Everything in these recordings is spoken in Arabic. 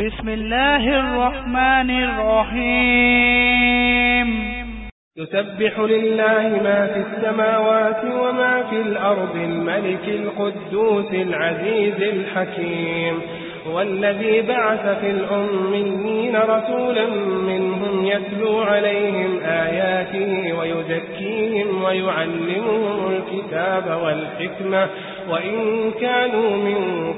بسم الله الرحمن الرحيم يسبح لله ما في السماوات وما في الأرض الملك القدوس العزيز الحكيم. والذي بعث في الأمين رسولا منهم يتلو عليهم آياته ويزكيهم ويعلمهم الكتاب والحكمة. وإن كانوا من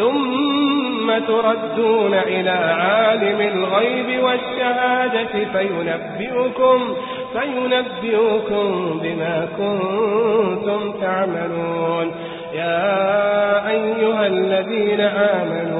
ثم تردون إلى عالم الغيب والشهادة فينبئكم, فينبئكم بما كنتم تعملون. يا أيها الذين آمنوا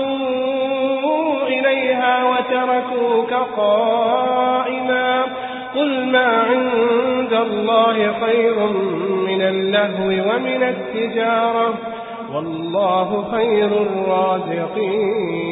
انفضوا إليها وتركوك قائما قل ما عند الله خير من اللهو ومن التجارة والله خير الرازقين